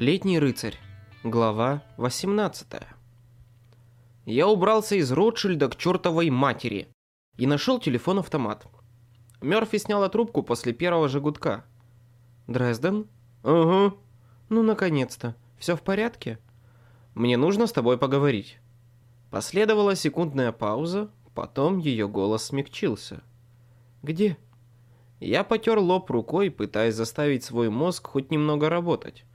Летний рыцарь. Глава 18. Я убрался из Ротшильда к чертовой матери и нашел телефон-автомат. Мёрфи сняла трубку после первого же гудка. «Дрезден?» «Угу». «Ну, наконец-то. Все в порядке?» «Мне нужно с тобой поговорить». Последовала секундная пауза, потом ее голос смягчился. «Где?» Я потер лоб рукой, пытаясь заставить свой мозг хоть немного работать.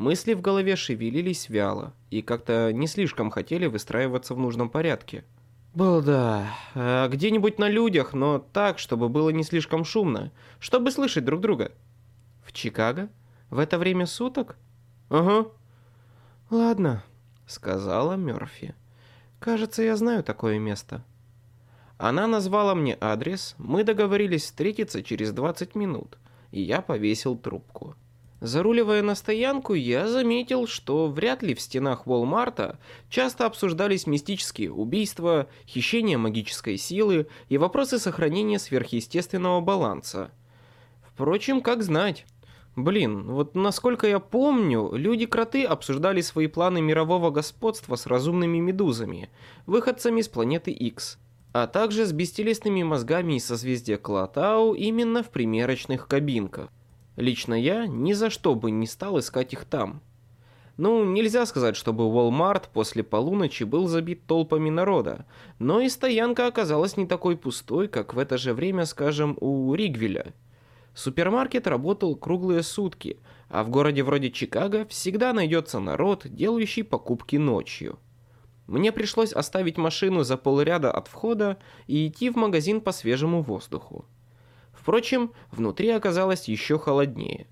Мысли в голове шевелились вяло и как-то не слишком хотели выстраиваться в нужном порядке. «Балда, а где-нибудь на людях, но так, чтобы было не слишком шумно, чтобы слышать друг друга». «В Чикаго? В это время суток?» «Ага». «Ладно», — сказала Мёрфи. «Кажется, я знаю такое место». Она назвала мне адрес, мы договорились встретиться через 20 минут, и я повесил трубку. Заруливая на стоянку, я заметил, что вряд ли в стенах Волмарта часто обсуждались мистические убийства, хищение магической силы и вопросы сохранения сверхъестественного баланса. Впрочем, как знать. Блин, вот насколько я помню, люди-кроты обсуждали свои планы мирового господства с разумными медузами, выходцами с планеты X, а также с бестелесными мозгами из созвездия Клатау именно в примерочных кабинках. Лично я ни за что бы не стал искать их там. Ну, нельзя сказать, чтобы Walmart после полуночи был забит толпами народа, но и стоянка оказалась не такой пустой, как в это же время, скажем, у Ригвеля. Супермаркет работал круглые сутки, а в городе вроде Чикаго всегда найдется народ, делающий покупки ночью. Мне пришлось оставить машину за полряда от входа и идти в магазин по свежему воздуху. Впрочем, внутри оказалось еще холоднее.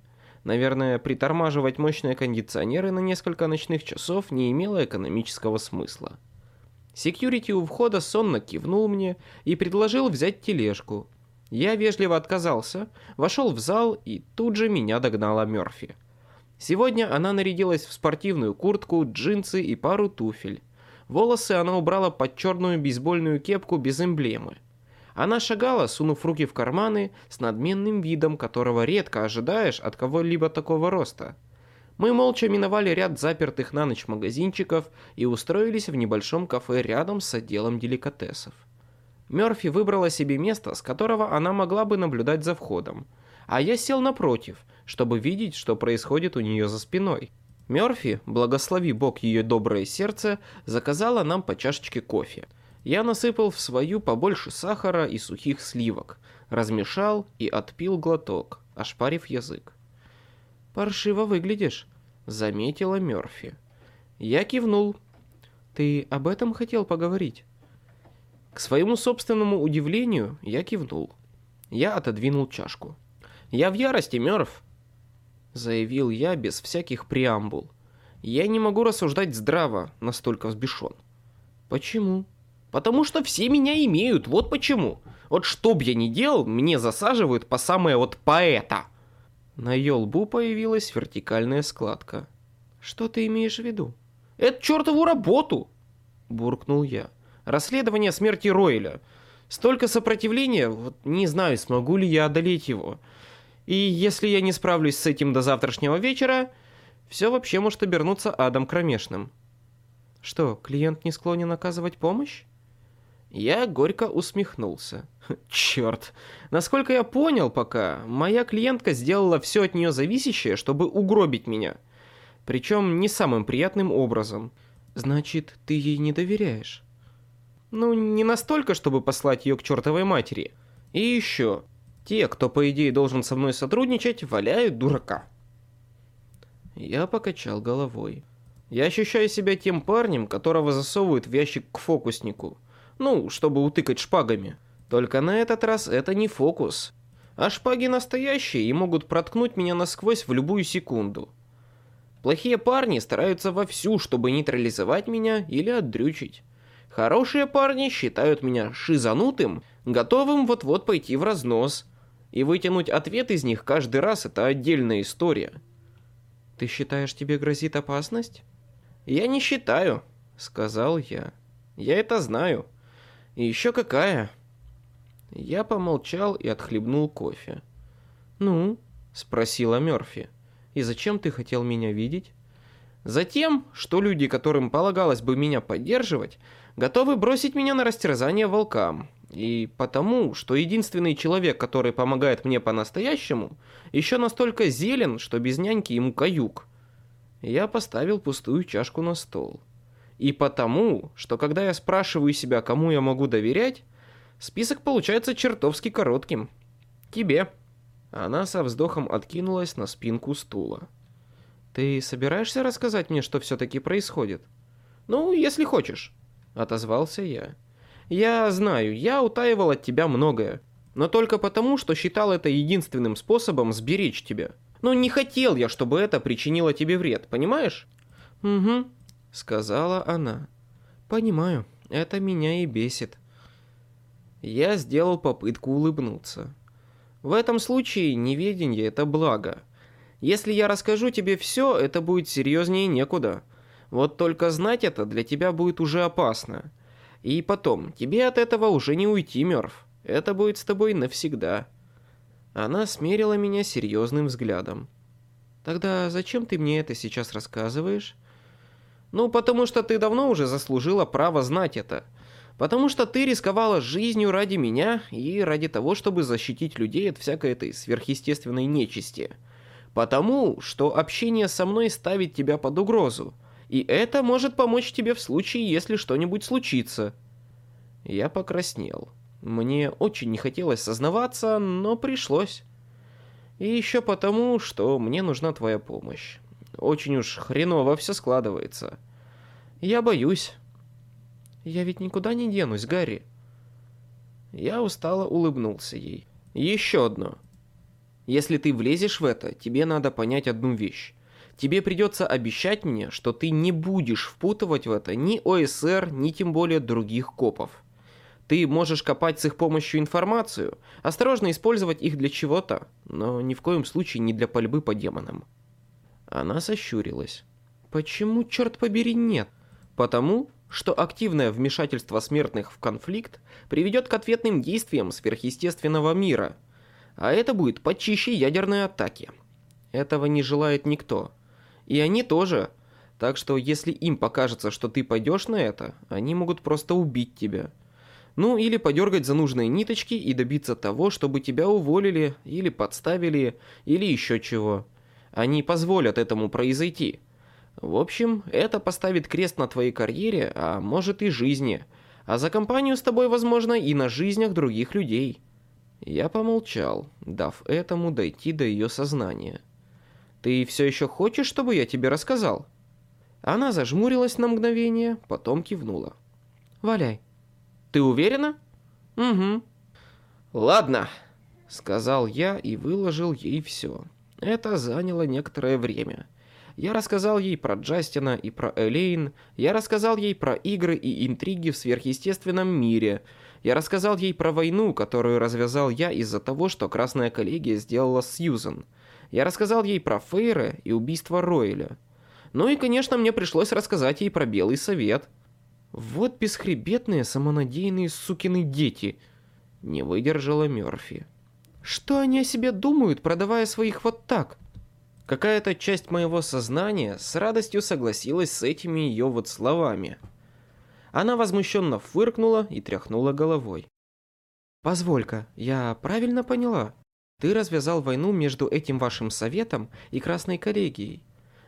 Наверное, притормаживать мощные кондиционеры на несколько ночных часов не имело экономического смысла. Секьюрити у входа сонно кивнул мне и предложил взять тележку. Я вежливо отказался, вошел в зал и тут же меня догнала Мёрфи. Сегодня она нарядилась в спортивную куртку, джинсы и пару туфель. Волосы она убрала под черную бейсбольную кепку без эмблемы. Она шагала, сунув руки в карманы, с надменным видом, которого редко ожидаешь от кого-либо такого роста. Мы молча миновали ряд запертых на ночь магазинчиков и устроились в небольшом кафе рядом с отделом деликатесов. Мёрфи выбрала себе место, с которого она могла бы наблюдать за входом, а я сел напротив, чтобы видеть, что происходит у нее за спиной. Мёрфи, благослови бог ее доброе сердце, заказала нам по чашечке кофе – я насыпал в свою побольше сахара и сухих сливок, размешал и отпил глоток, ошпарив язык. «Паршиво выглядишь», — заметила Мёрфи. Я кивнул. «Ты об этом хотел поговорить?» К своему собственному удивлению я кивнул. Я отодвинул чашку. «Я в ярости, Мёрф!» Заявил я без всяких преамбул. «Я не могу рассуждать здраво, настолько взбешен». «Почему?» Потому что все меня имеют, вот почему. Вот что б я ни делал, мне засаживают по самое вот поэта. На ее лбу появилась вертикальная складка. Что ты имеешь в виду? Это чертову работу, буркнул я. Расследование смерти Ройля. Столько сопротивления, вот не знаю, смогу ли я одолеть его. И если я не справлюсь с этим до завтрашнего вечера, все вообще может обернуться адом кромешным. Что, клиент не склонен оказывать помощь? Я горько усмехнулся. Черт, насколько я понял пока, моя клиентка сделала все от нее зависящее, чтобы угробить меня. Причем не самым приятным образом. Значит, ты ей не доверяешь? Ну, не настолько, чтобы послать ее к чертовой матери. И еще, те, кто по идее должен со мной сотрудничать, валяют дурака. Я покачал головой. Я ощущаю себя тем парнем, которого засовывают в ящик к фокуснику. Ну, чтобы утыкать шпагами. Только на этот раз это не фокус. А шпаги настоящие и могут проткнуть меня насквозь в любую секунду. Плохие парни стараются вовсю, чтобы нейтрализовать меня или отдрючить. Хорошие парни считают меня шизанутым, готовым вот-вот пойти в разнос. И вытянуть ответ из них каждый раз – это отдельная история. «Ты считаешь, тебе грозит опасность?» «Я не считаю», – сказал я. «Я это знаю». И еще какая? Я помолчал и отхлебнул кофе. «Ну?» – спросила Мёрфи. «И зачем ты хотел меня видеть?» Затем, что люди, которым полагалось бы меня поддерживать, готовы бросить меня на растерзание волкам. И потому, что единственный человек, который помогает мне по-настоящему, еще настолько зелен, что без няньки ему каюк. Я поставил пустую чашку на стол. И потому, что когда я спрашиваю себя, кому я могу доверять, список получается чертовски коротким. Тебе. Она со вздохом откинулась на спинку стула. «Ты собираешься рассказать мне, что все-таки происходит?» «Ну, если хочешь», — отозвался я. «Я знаю, я утаивал от тебя многое, но только потому, что считал это единственным способом сберечь тебя. Но не хотел я, чтобы это причинило тебе вред, понимаешь?» «Угу», — сказала она. «Понимаю, это меня и бесит». Я сделал попытку улыбнуться. В этом случае неведение – это благо. Если я расскажу тебе все, это будет серьезнее некуда. Вот только знать это для тебя будет уже опасно. И потом, тебе от этого уже не уйти, Мёрф. Это будет с тобой навсегда. Она смерила меня серьезным взглядом. Тогда зачем ты мне это сейчас рассказываешь? Ну, потому что ты давно уже заслужила право знать это. Потому что ты рисковала жизнью ради меня и ради того, чтобы защитить людей от всякой этой сверхъестественной нечисти. Потому что общение со мной ставит тебя под угрозу. И это может помочь тебе в случае, если что-нибудь случится. Я покраснел. Мне очень не хотелось сознаваться, но пришлось. И еще потому, что мне нужна твоя помощь. Очень уж хреново все складывается. Я боюсь. Я ведь никуда не денусь, Гарри. Я устало улыбнулся ей. Еще одно. Если ты влезешь в это, тебе надо понять одну вещь. Тебе придется обещать мне, что ты не будешь впутывать в это ни ОСР, ни тем более других копов. Ты можешь копать с их помощью информацию, осторожно использовать их для чего-то, но ни в коем случае не для пальбы по демонам. Она сощурилась. Почему, черт побери, нет? Потому, что активное вмешательство смертных в конфликт приведет к ответным действиям сверхъестественного мира, а это будет почище ядерной атаки. Этого не желает никто. И они тоже. Так что если им покажется, что ты пойдешь на это, они могут просто убить тебя. Ну или подергать за нужные ниточки и добиться того, чтобы тебя уволили или подставили, или еще чего. Они позволят этому произойти. В общем, это поставит крест на твоей карьере, а может и жизни. А за компанию с тобой, возможно, и на жизнях других людей. Я помолчал, дав этому дойти до ее сознания. «Ты все еще хочешь, чтобы я тебе рассказал?» Она зажмурилась на мгновение, потом кивнула. «Валяй». «Ты уверена?» «Угу». «Ладно», — сказал я и выложил ей все. Это заняло некоторое время. Я рассказал ей про Джастина и про Элейн, я рассказал ей про игры и интриги в сверхъестественном мире, я рассказал ей про войну, которую развязал я из-за того, что Красная коллегия сделала с Сьюзен. Я рассказал ей про Фейра и убийство Ройля. Ну и, конечно, мне пришлось рассказать ей про Белый Совет. Вот бесхребетные самонадеянные сукины дети. Не выдержала Мёрфи. Что они о себе думают, продавая своих вот так? Какая-то часть моего сознания с радостью согласилась с этими ее вот словами. Она возмущенно фыркнула и тряхнула головой. «Позволь-ка, я правильно поняла? Ты развязал войну между этим вашим советом и Красной коллегией.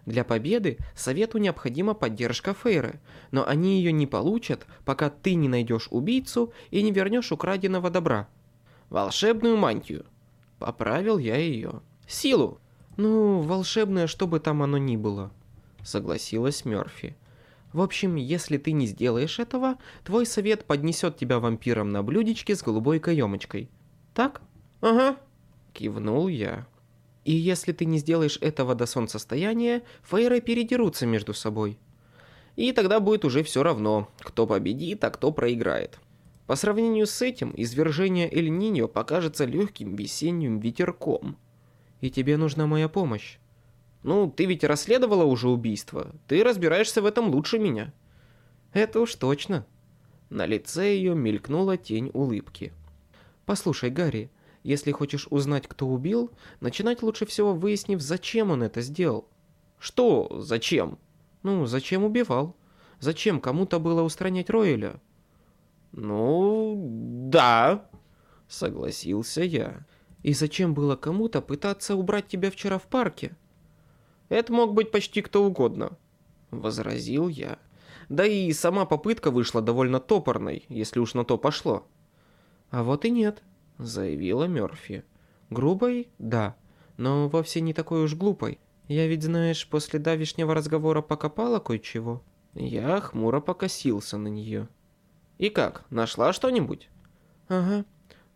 Для победы совету необходима поддержка Фейры, но они ее не получат, пока ты не найдешь убийцу и не вернешь украденного добра. Волшебную мантию. Поправил я ее. Силу. «Ну, волшебное, что бы там оно ни было», — согласилась Мёрфи. «В общем, если ты не сделаешь этого, твой совет поднесет тебя вампиром на блюдечке с голубой каемочкой. Так?» «Ага», — кивнул я. «И если ты не сделаешь этого до солнцестояния, фейры передерутся между собой. И тогда будет уже все равно, кто победит, а кто проиграет». По сравнению с этим, извержение Эль-Ниньо покажется легким весенним ветерком — и тебе нужна моя помощь. Ну, ты ведь расследовала уже убийство. Ты разбираешься в этом лучше меня. Это уж точно. На лице ее мелькнула тень улыбки. Послушай, Гарри, если хочешь узнать, кто убил, начинать лучше всего выяснив, зачем он это сделал. Что зачем? Ну, зачем убивал? Зачем кому-то было устранять Роэля? Ну, да, согласился я. И зачем было кому-то пытаться убрать тебя вчера в парке? Это мог быть почти кто угодно, возразил я. Да и сама попытка вышла довольно топорной, если уж на то пошло. А вот и нет, заявила Мёрфи. Грубой? Да, но вовсе не такой уж глупой. Я ведь, знаешь, после давешнего разговора покопала кое-чего. Я хмуро покосился на нее. И как, нашла что-нибудь? Ага.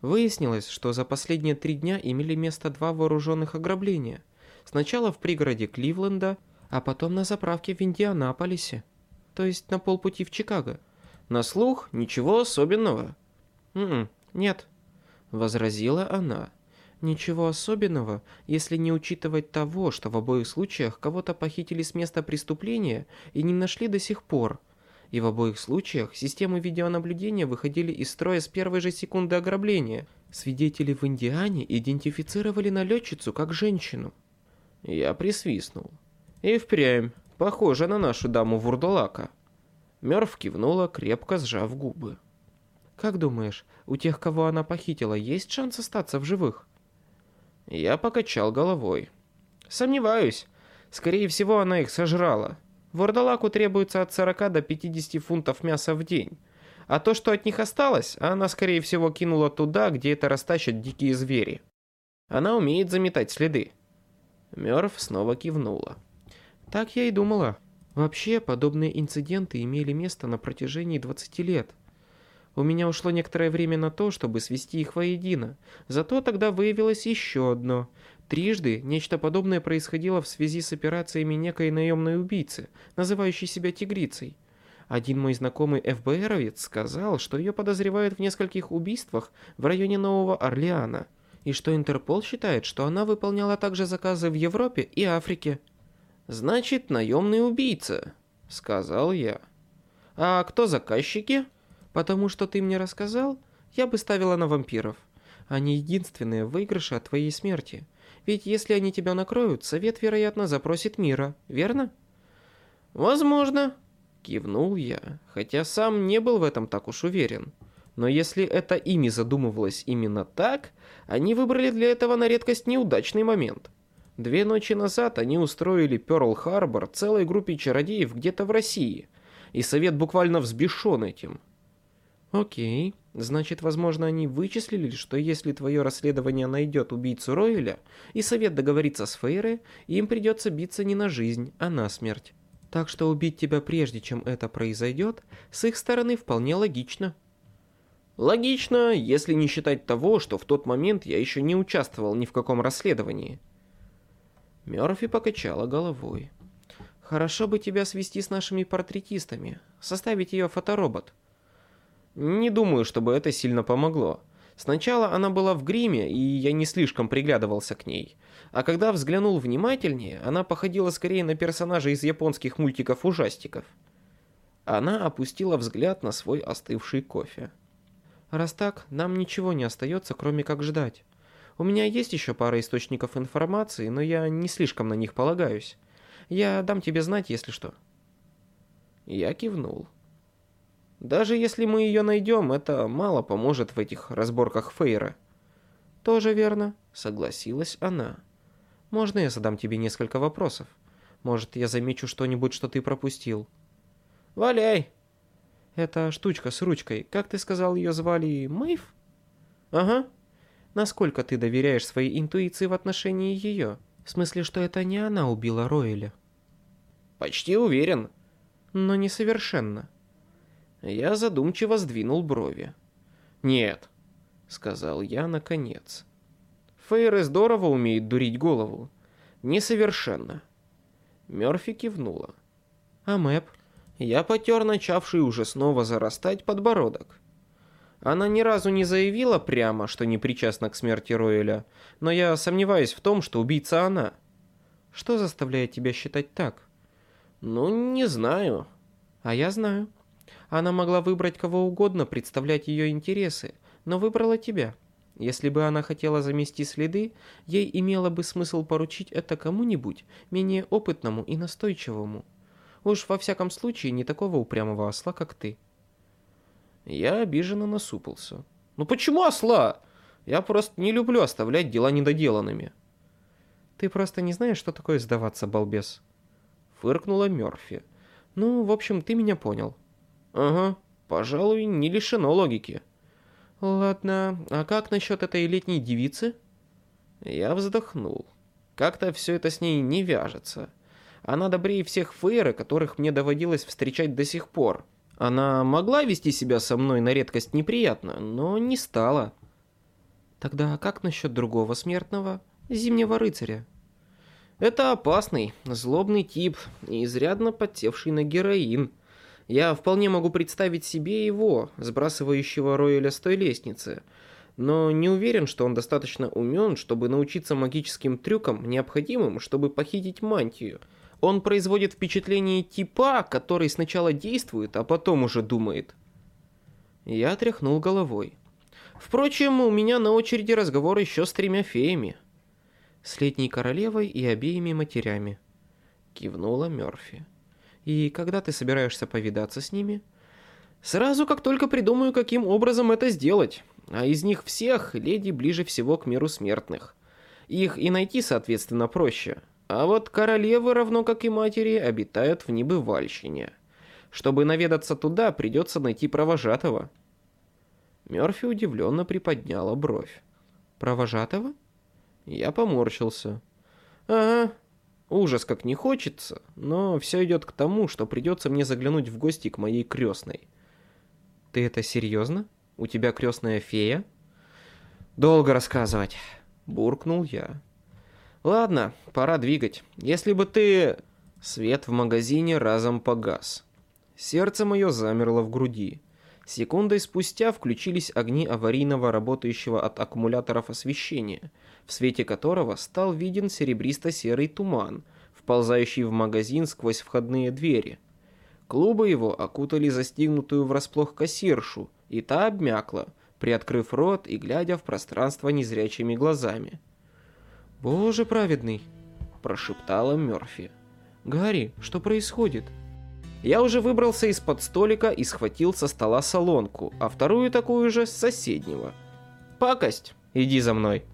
Выяснилось, что за последние три дня имели место два вооруженных ограбления. Сначала в пригороде Кливленда, а потом на заправке в Индианаполисе. То есть на полпути в Чикаго. На слух ничего особенного. М м-м, -м, нет, возразила она. Ничего особенного, если не учитывать того, что в обоих случаях кого-то похитили с места преступления и не нашли до сих пор. И в обоих случаях системы видеонаблюдения выходили из строя с первой же секунды ограбления. Свидетели в Индиане идентифицировали налетчицу как женщину. Я присвистнул. И впрямь, похоже на нашу даму Вурдалака. Мёрф кивнула, крепко сжав губы. «Как думаешь, у тех, кого она похитила, есть шанс остаться в живых?» Я покачал головой. Сомневаюсь. Скорее всего, она их сожрала. Вурдалаку требуется от 40 до 50 фунтов мяса в день. А то, что от них осталось, она, скорее всего, кинула туда, где это растащат дикие звери. Она умеет заметать следы. Мёрф снова кивнула. Так я и думала. Вообще, подобные инциденты имели место на протяжении 20 лет. У меня ушло некоторое время на то, чтобы свести их воедино. Зато тогда выявилось еще одно. Трижды нечто подобное происходило в связи с операциями некой наемной убийцы, называющей себя тигрицей. Один мой знакомый ФБРовец сказал, что ее подозревают в нескольких убийствах в районе Нового Орлеана, и что Интерпол считает, что она выполняла также заказы в Европе и Африке. «Значит, наемный убийца», — сказал я. «А кто заказчики?» Потому что ты мне рассказал, я бы ставила на вампиров. Они единственные выигрыши от твоей смерти. Ведь если они тебя накроют, совет, вероятно, запросит мира, верно? Возможно, кивнул я, хотя сам не был в этом так уж уверен. Но если это ими задумывалось именно так, они выбрали для этого на редкость неудачный момент. Две ночи назад они устроили Пёрл-Харбор целой группе чародеев где-то в России, и совет буквально взбешен этим. Окей, значит, возможно, они вычислили, что если твое расследование найдет убийцу Ройля, и совет договорится с Фейре, им придется биться не на жизнь, а на смерть. Так что убить тебя прежде, чем это произойдет, с их стороны вполне логично. Логично, если не считать того, что в тот момент я еще не участвовал ни в каком расследовании. Мёрфи покачала головой. Хорошо бы тебя свести с нашими портретистами, составить ее фоторобот. Не думаю, чтобы это сильно помогло. Сначала она была в гриме, и я не слишком приглядывался к ней. А когда взглянул внимательнее, она походила скорее на персонажа из японских мультиков-ужастиков. Она опустила взгляд на свой остывший кофе. «Раз так, нам ничего не остается, кроме как ждать. У меня есть еще пара источников информации, но я не слишком на них полагаюсь. Я дам тебе знать, если что». Я кивнул. Даже если мы ее найдем, это мало поможет в этих разборках Фейра. Тоже верно, согласилась она. Можно я задам тебе несколько вопросов? Может, я замечу что-нибудь, что ты пропустил? Валяй. Эта штучка с ручкой, как ты сказал, ее звали Мэйв? Ага. Насколько ты доверяешь своей интуиции в отношении ее? В смысле, что это не она убила Роэля? Почти уверен. Но не совершенно. Я задумчиво сдвинул брови. «Нет», — сказал я наконец. Фейры здорово умеет дурить голову. Несовершенно. Мёрфи кивнула. А Мэп? Я потер начавший уже снова зарастать подбородок. Она ни разу не заявила прямо, что не причастна к смерти Роэля, но я сомневаюсь в том, что убийца она. Что заставляет тебя считать так? Ну, не знаю. А я знаю. Она могла выбрать кого угодно представлять ее интересы, но выбрала тебя. Если бы она хотела замести следы, ей имело бы смысл поручить это кому-нибудь менее опытному и настойчивому. Уж во всяком случае не такого упрямого осла, как ты. Я обиженно насупился. Ну почему осла? Я просто не люблю оставлять дела недоделанными. Ты просто не знаешь, что такое сдаваться, балбес. Фыркнула Мёрфи. Ну, в общем, ты меня понял. Ага, пожалуй, не лишено логики. Ладно, а как насчет этой летней девицы? Я вздохнул. Как-то все это с ней не вяжется. Она добрее всех фейры, которых мне доводилось встречать до сих пор. Она могла вести себя со мной на редкость неприятно, но не стала. Тогда как насчет другого смертного, зимнего рыцаря? Это опасный, злобный тип, изрядно подсевший на героин. Я вполне могу представить себе его, сбрасывающего Роэля с той лестницы, но не уверен, что он достаточно умен, чтобы научиться магическим трюкам, необходимым, чтобы похитить мантию. Он производит впечатление типа, который сначала действует, а потом уже думает. Я тряхнул головой. Впрочем, у меня на очереди разговор еще с тремя феями. С летней королевой и обеими матерями. Кивнула Мёрфи. И когда ты собираешься повидаться с ними? Сразу, как только придумаю, каким образом это сделать. А из них всех леди ближе всего к миру смертных. Их и найти, соответственно, проще. А вот королевы, равно как и матери, обитают в небывальщине. Чтобы наведаться туда, придется найти провожатого. Мёрфи удивленно приподняла бровь. «Провожатого?» Я поморщился. «Ага, ужас как не хочется, но все идет к тому, что придется мне заглянуть в гости к моей крестной». «Ты это серьезно? У тебя крестная фея?» «Долго рассказывать», — буркнул я. «Ладно, пора двигать. Если бы ты...» Свет в магазине разом погас. Сердце мое замерло в груди. Секундой спустя включились огни аварийного работающего от аккумуляторов освещения, в свете которого стал виден серебристо-серый туман, вползающий в магазин сквозь входные двери. Клубы его окутали застигнутую врасплох кассиршу, и та обмякла, приоткрыв рот и глядя в пространство незрячими глазами. «Боже праведный!» – прошептала Мёрфи. «Гарри, что происходит?» Я уже выбрался из-под столика и схватил со стола солонку, а вторую такую же с соседнего. «Пакость! Иди за мной!»